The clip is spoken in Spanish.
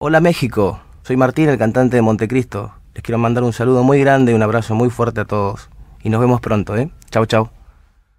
Hola México, soy Martín, el cantante de Montecristo. Les quiero mandar un saludo muy grande y un abrazo muy fuerte a todos. Y nos vemos pronto, ¿eh? Chau, chau.